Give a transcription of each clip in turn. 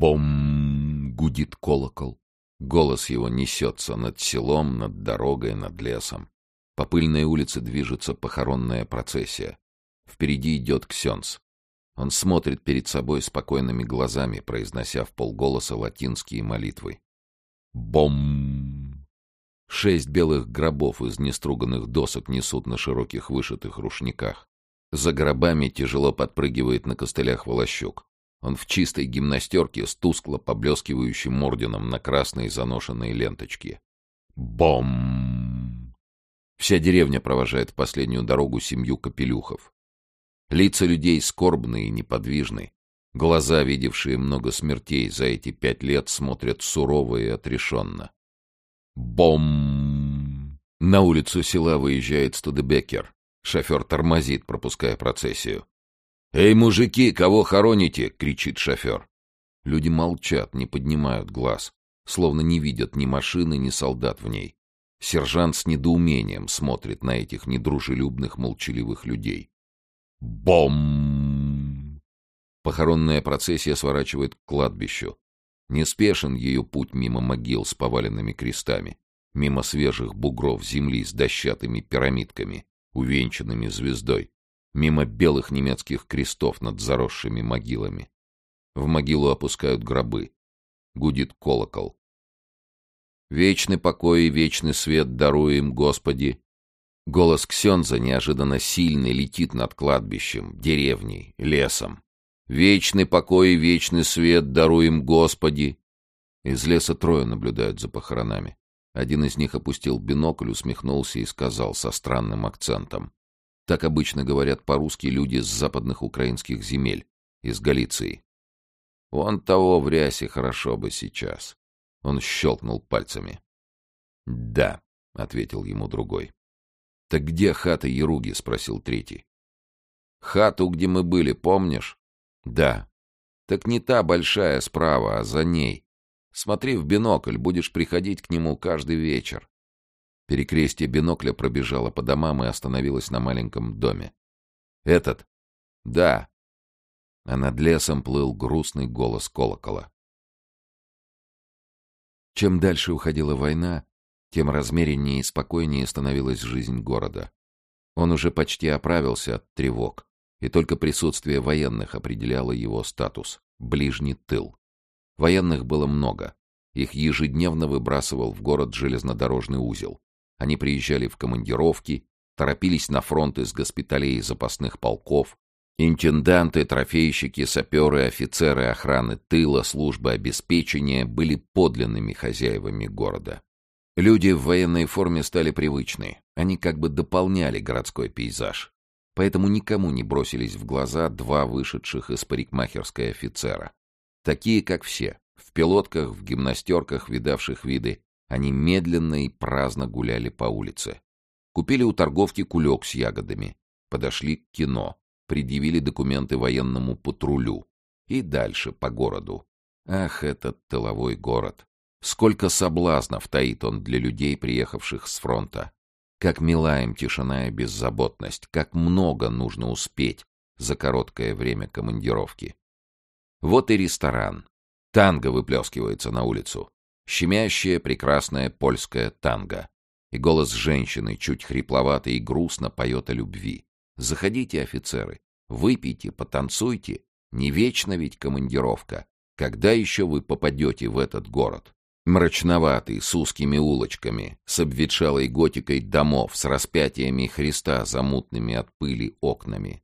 Бом! Гудит колокол. Голос его несется над селом, над дорогой, над лесом. По пыльной улице движется похоронная процессия. Впереди идет Ксенц. Он смотрит перед собой спокойными глазами, произнося в полголоса латинские молитвы. Бом! Шесть белых гробов из неструганных досок несут на широких вышитых рушниках. За гробами тяжело подпрыгивает на костылях Волощук. Он в чистой гимнастерке с тускло поблескивающим орденом на красной заношенной ленточке. Бом! Вся деревня провожает последнюю дорогу семью капелюхов. Лица людей скорбные и неподвижны. Глаза, видевшие много смертей за эти пять лет, смотрят сурово и отрешенно. Бом! На улицу села выезжает Студебекер. Шофер тормозит, пропуская процессию. «Эй, мужики, кого хороните?» — кричит шофер. Люди молчат, не поднимают глаз, словно не видят ни машины, ни солдат в ней. Сержант с недоумением смотрит на этих недружелюбных, молчаливых людей. Бом! Похоронная процессия сворачивает к кладбищу. Неспешен ее путь мимо могил с поваленными крестами, мимо свежих бугров земли с дощатыми пирамидками, увенчанными звездой, мимо белых немецких крестов над заросшими могилами. В могилу опускают гробы. Гудит колокол. «Вечный покой и вечный свет даруем, Господи!» Голос Ксенза неожиданно сильный летит над кладбищем, деревней, лесом. «Вечный покой и вечный свет даруем, Господи!» Из леса трое наблюдают за похоронами. Один из них опустил бинокль, усмехнулся и сказал со странным акцентом. Так обычно говорят по-русски люди с западных украинских земель, из Галиции. Вон того в рясе хорошо бы сейчас. Он щелкнул пальцами. «Да», — ответил ему другой. «Так где хата Еруги?» — спросил третий. «Хату, где мы были, помнишь?» «Да». «Так не та большая справа, а за ней. Смотри в бинокль, будешь приходить к нему каждый вечер. Перекрестие бинокля пробежало по домам и остановилось на маленьком доме. «Этот?» «Да». А над лесом плыл грустный голос колокола. Чем дальше уходила война, тем размереннее и спокойнее становилась жизнь города. Он уже почти оправился от тревог, и только присутствие военных определяло его статус — ближний тыл. Военных было много. Их ежедневно выбрасывал в город железнодорожный узел. Они приезжали в командировки, торопились на фронт из госпиталей и запасных полков. Интенданты, трофейщики, саперы, офицеры охраны тыла, службы обеспечения были подлинными хозяевами города. Люди в военной форме стали привычны. Они как бы дополняли городской пейзаж. Поэтому никому не бросились в глаза два вышедших из парикмахерской офицера. Такие, как все, в пилотках, в гимнастерках, видавших виды, они медленно и праздно гуляли по улице. Купили у торговки кулек с ягодами. Подошли к кино. Предъявили документы военному патрулю. И дальше по городу. Ах, этот тыловой город! Сколько соблазнов таит он для людей, приехавших с фронта. Как мила им тишина и беззаботность, как много нужно успеть за короткое время командировки. Вот и ресторан. Танго выплескивается на улицу. Щемящее, прекрасное польское танго. И голос женщины, чуть хрипловатый и грустно, поет о любви. Заходите, офицеры, выпейте, потанцуйте. Не вечно ведь командировка. Когда еще вы попадете в этот город? Мрачноватый, с узкими улочками, с обветшалой готикой домов, с распятиями Христа за мутными от пыли окнами.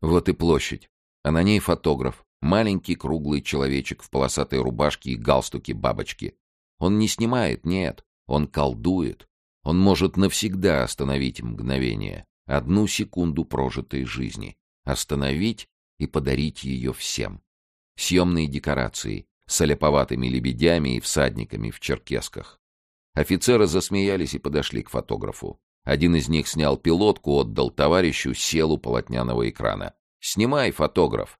Вот и площадь, а на ней фотограф, Маленький круглый человечек в полосатой рубашке и галстуке бабочки. Он не снимает, нет, он колдует. Он может навсегда остановить мгновение, одну секунду прожитой жизни, остановить и подарить ее всем. Съемные декорации с оляповатыми лебедями и всадниками в черкесках. Офицеры засмеялись и подошли к фотографу. Один из них снял пилотку, отдал товарищу, сел у полотняного экрана. «Снимай, фотограф!»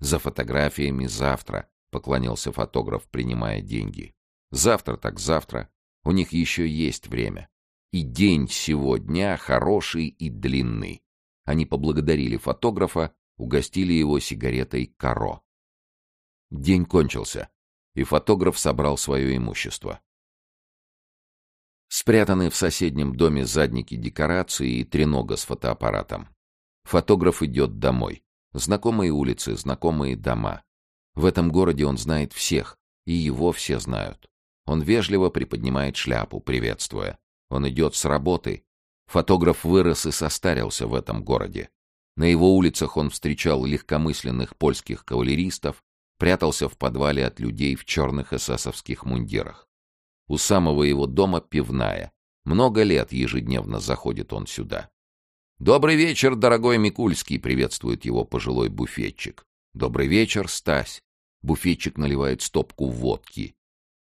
За фотографиями завтра, поклонился фотограф, принимая деньги. Завтра так завтра. У них еще есть время. И день сегодня хороший и длинный. Они поблагодарили фотографа, угостили его сигаретой «Каро». День кончился, и фотограф собрал свое имущество. Спрятаны в соседнем доме задники декорации и тренога с фотоаппаратом. Фотограф идет домой. Знакомые улицы, знакомые дома. В этом городе он знает всех, и его все знают. Он вежливо приподнимает шляпу, приветствуя. Он идет с работы. Фотограф вырос и состарился в этом городе. На его улицах он встречал легкомысленных польских кавалеристов, прятался в подвале от людей в черных эсэсовских мундирах. У самого его дома пивная. Много лет ежедневно заходит он сюда. «Добрый вечер, дорогой Микульский!» — приветствует его пожилой буфетчик. «Добрый вечер, Стась!» Буфетчик наливает стопку водки.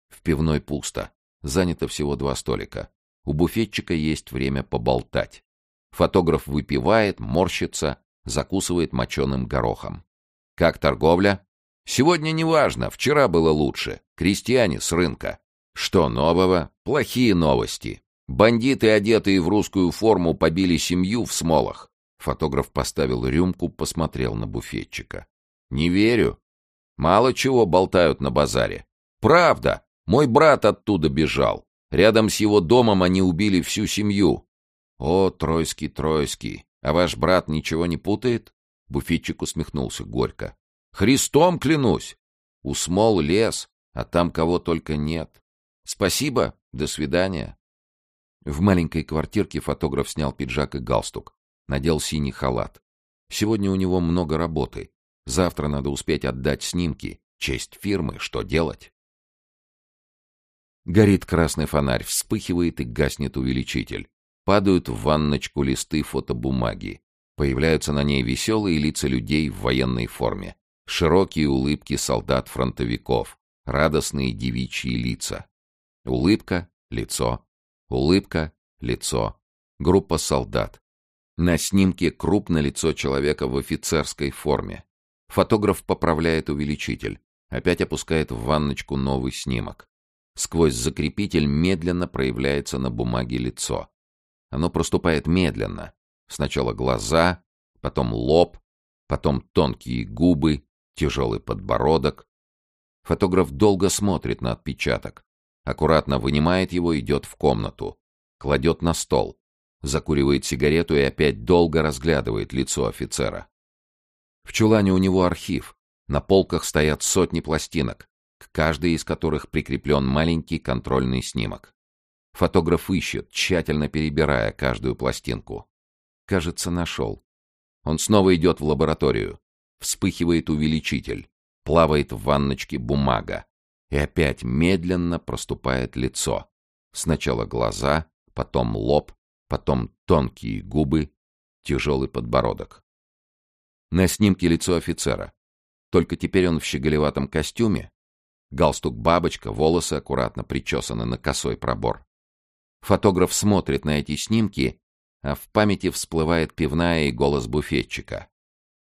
В пивной пусто. Занято всего два столика. У буфетчика есть время поболтать. Фотограф выпивает, морщится, закусывает моченым горохом. «Как торговля?» «Сегодня неважно, вчера было лучше. Крестьяне с рынка». «Что нового?» «Плохие новости. Бандиты, одетые в русскую форму, побили семью в смолах». Фотограф поставил рюмку, посмотрел на буфетчика. «Не верю. Мало чего болтают на базаре. Правда, мой брат оттуда бежал. Рядом с его домом они убили всю семью. О, Тройский, Тройский, а ваш брат ничего не путает? Буфетчик усмехнулся горько. Христом клянусь! У смол лес, а там кого только нет. Спасибо, до свидания. В маленькой квартирке фотограф снял пиджак и галстук, надел синий халат. Сегодня у него много работы. Завтра надо успеть отдать снимки. Честь фирмы, что делать? Горит красный фонарь, вспыхивает и гаснет увеличитель. Падают в ванночку листы фотобумаги. Появляются на ней веселые лица людей в военной форме. Широкие улыбки солдат-фронтовиков. Радостные девичьи лица. Улыбка, лицо. Улыбка, лицо. Группа солдат. На снимке крупное лицо человека в офицерской форме. Фотограф поправляет увеличитель. Опять опускает в ванночку новый снимок. Сквозь закрепитель медленно проявляется на бумаге лицо. Оно проступает медленно. Сначала глаза, потом лоб, потом тонкие губы, тяжелый подбородок. Фотограф долго смотрит на отпечаток. Аккуратно вынимает его, идет в комнату. Кладет на стол. Закуривает сигарету и опять долго разглядывает лицо офицера. В чулане у него архив. На полках стоят сотни пластинок, к каждой из которых прикреплен маленький контрольный снимок. Фотограф ищет, тщательно перебирая каждую пластинку. Кажется, нашел. Он снова идет в лабораторию. Вспыхивает увеличитель. Плавает в ванночке бумага. И опять медленно проступает лицо. Сначала глаза, потом лоб, потом тонкие губы, тяжелый подбородок. На снимке лицо офицера. Только теперь он в щеголеватом костюме. Галстук-бабочка, волосы аккуратно причесаны на косой пробор. Фотограф смотрит на эти снимки, а в памяти всплывает пивная и голос буфетчика.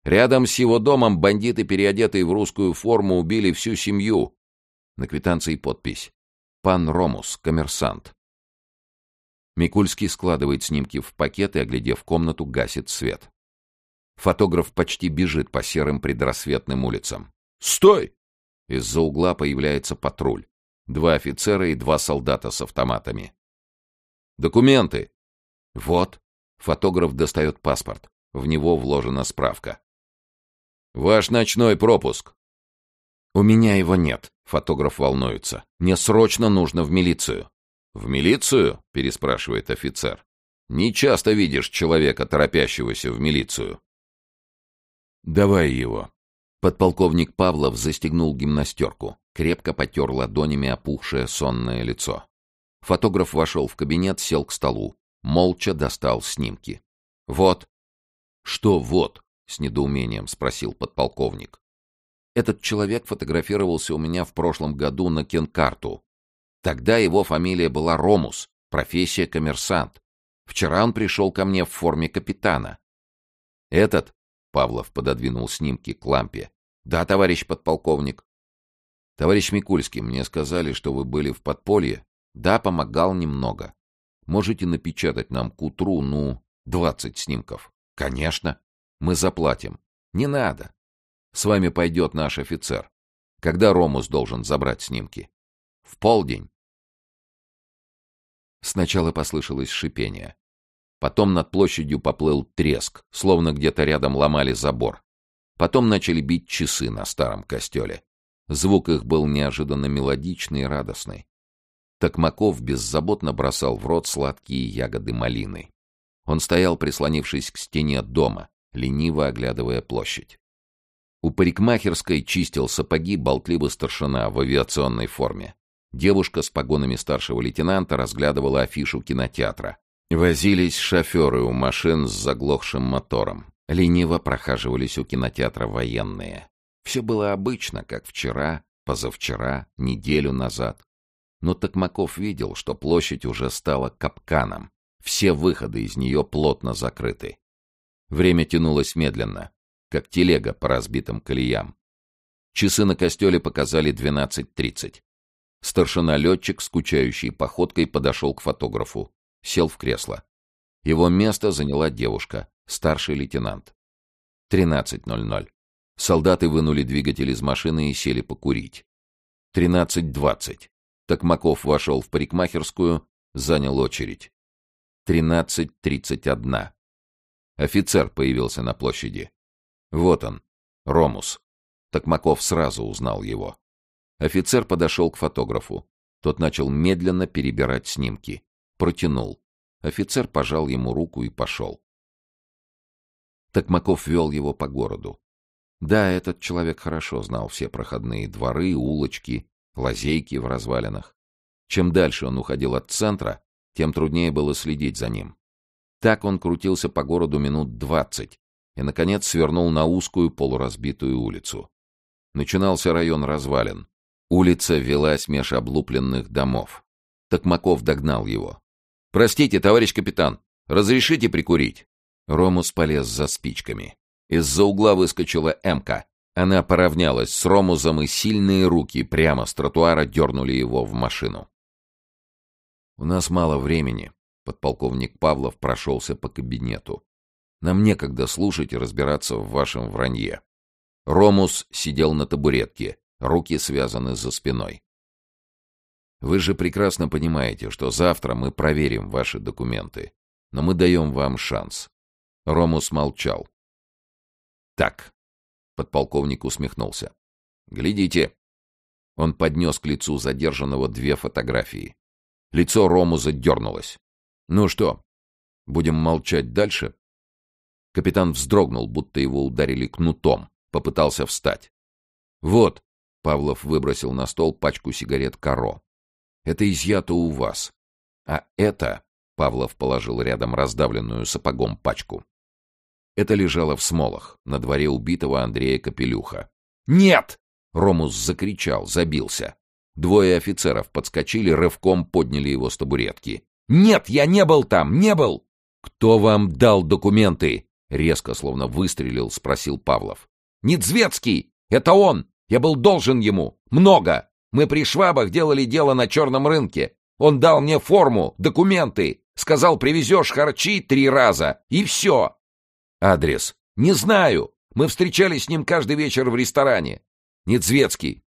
Рядом с его домом бандиты, переодетые в русскую форму, убили всю семью. На квитанции подпись. Пан Ромус, коммерсант. Микульский складывает снимки в пакет и, оглядев комнату, гасит свет. Фотограф почти бежит по серым предрассветным улицам. «Стой!» Из-за угла появляется патруль. Два офицера и два солдата с автоматами. Документы. Вот. Фотограф достает паспорт. В него вложена справка. Ваш ночной пропуск. У меня его нет. Фотограф волнуется. Мне срочно нужно в милицию. В милицию? Переспрашивает офицер. Не часто видишь человека, торопящегося в милицию. Давай его. Подполковник Павлов застегнул гимнастерку, крепко потер ладонями опухшее сонное лицо. Фотограф вошел в кабинет, сел к столу. Молча достал снимки. «Вот». «Что «вот»?» — с недоумением спросил подполковник. «Этот человек фотографировался у меня в прошлом году на Кенкарту. Тогда его фамилия была Ромус, профессия коммерсант. Вчера он пришел ко мне в форме капитана. Этот, — Павлов пододвинул снимки к лампе, — да, товарищ подполковник. Товарищ Микульский, мне сказали, что вы были в подполье. Да, помогал немного. Можете напечатать нам к утру, ну, двадцать снимков? Конечно. Мы заплатим. Не надо. С вами пойдет наш офицер. Когда Ромус должен забрать снимки? В полдень. Сначала послышалось шипение. Потом над площадью поплыл треск, словно где-то рядом ломали забор. Потом начали бить часы на старом костеле. Звук их был неожиданно мелодичный и радостный. Токмаков беззаботно бросал в рот сладкие ягоды малины. Он стоял, прислонившись к стене дома, лениво оглядывая площадь. У парикмахерской чистил сапоги болтливый старшина в авиационной форме. Девушка с погонами старшего лейтенанта разглядывала афишу кинотеатра. Возились шоферы у машин с заглохшим мотором. Лениво прохаживались у кинотеатра военные. Все было обычно, как вчера, позавчера, неделю назад. Но Токмаков видел, что площадь уже стала капканом. Все выходы из нее плотно закрыты. Время тянулось медленно, как телега по разбитым колеям. Часы на костеле показали 12.30. Старшина-летчик, скучающий походкой, подошел к фотографу. Сел в кресло. Его место заняла девушка, старший лейтенант. 13.00. Солдаты вынули двигатель из машины и сели покурить. 13.20. Токмаков вошел в парикмахерскую, занял очередь. 13.31. Офицер появился на площади. Вот он, Ромус. Токмаков сразу узнал его. Офицер подошел к фотографу. Тот начал медленно перебирать снимки. Протянул. Офицер пожал ему руку и пошел. Токмаков вел его по городу. Да, этот человек хорошо знал все проходные дворы, улочки, лазейки в развалинах. Чем дальше он уходил от центра, тем труднее было следить за ним. Так он крутился по городу минут двадцать и, наконец, свернул на узкую полуразбитую улицу. Начинался район развалин. Улица велась меж облупленных домов. Токмаков догнал его. «Простите, товарищ капитан, разрешите прикурить?» Ромус полез за спичками. Из-за угла выскочила Эмка. Она поравнялась с Ромузом, и сильные руки прямо с тротуара дернули его в машину. «У нас мало времени», — подполковник Павлов прошелся по кабинету. «Нам некогда слушать и разбираться в вашем вранье». Ромус сидел на табуретке, руки связаны за спиной. «Вы же прекрасно понимаете, что завтра мы проверим ваши документы, но мы даем вам шанс». Ромус молчал. «Так», — подполковник усмехнулся. «Глядите». Он поднес к лицу задержанного две фотографии. Лицо Ромуза дернулось. «Ну что, будем молчать дальше?» Капитан вздрогнул, будто его ударили кнутом. Попытался встать. «Вот», — Павлов выбросил на стол пачку сигарет «Каро». «Это изъято у вас. А это...» — Павлов положил рядом раздавленную сапогом пачку. Это лежало в смолах, на дворе убитого Андрея Капелюха. «Нет!» — Ромус закричал, забился. Двое офицеров подскочили, рывком подняли его с табуретки. «Нет, я не был там, не был!» «Кто вам дал документы?» — резко, словно выстрелил, спросил Павлов. «Недзвецкий! Это он! Я был должен ему! Много! Мы при швабах делали дело на черном рынке. Он дал мне форму, документы, сказал, привезешь харчи три раза, и все. Адрес. Не знаю. Мы встречались с ним каждый вечер в ресторане. Недзветский.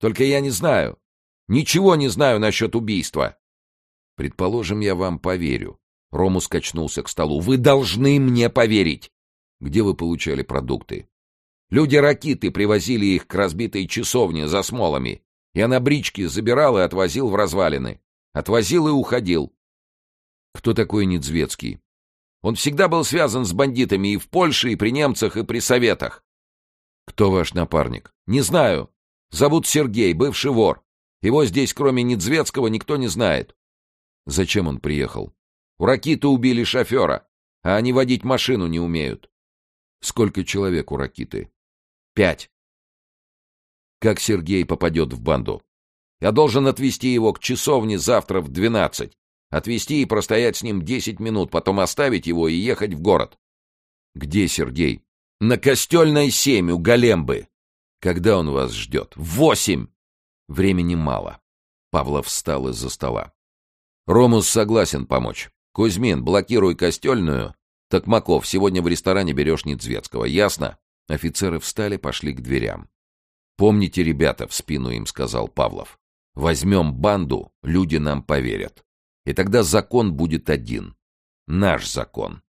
Только я не знаю. Ничего не знаю насчет убийства. Предположим, я вам поверю. Рому скачнулся к столу. Вы должны мне поверить. Где вы получали продукты? Люди ракиты привозили их к разбитой часовне за смолами. Я на бричке забирал и отвозил в развалины. Отвозил и уходил. Кто такой Недзвецкий? Он всегда был связан с бандитами и в Польше, и при немцах, и при советах. Кто ваш напарник? Не знаю. Зовут Сергей, бывший вор. Его здесь, кроме Недзвецкого, никто не знает. Зачем он приехал? У Ракиты убили шофера, а они водить машину не умеют. Сколько человек у Ракиты? Пять. Как Сергей попадет в банду? Я должен отвезти его к часовне завтра в двенадцать. Отвезти и простоять с ним десять минут, потом оставить его и ехать в город. Где Сергей? На Костельной семь у Голембы. Когда он вас ждет? Восемь! Времени мало. Павлов встал из-за стола. Ромус согласен помочь. Кузьмин, блокируй Костельную. Токмаков, сегодня в ресторане берешь Недзвецкого, ясно? Офицеры встали, пошли к дверям. «Помните, ребята», — в спину им сказал Павлов, — «возьмем банду, люди нам поверят. И тогда закон будет один. Наш закон.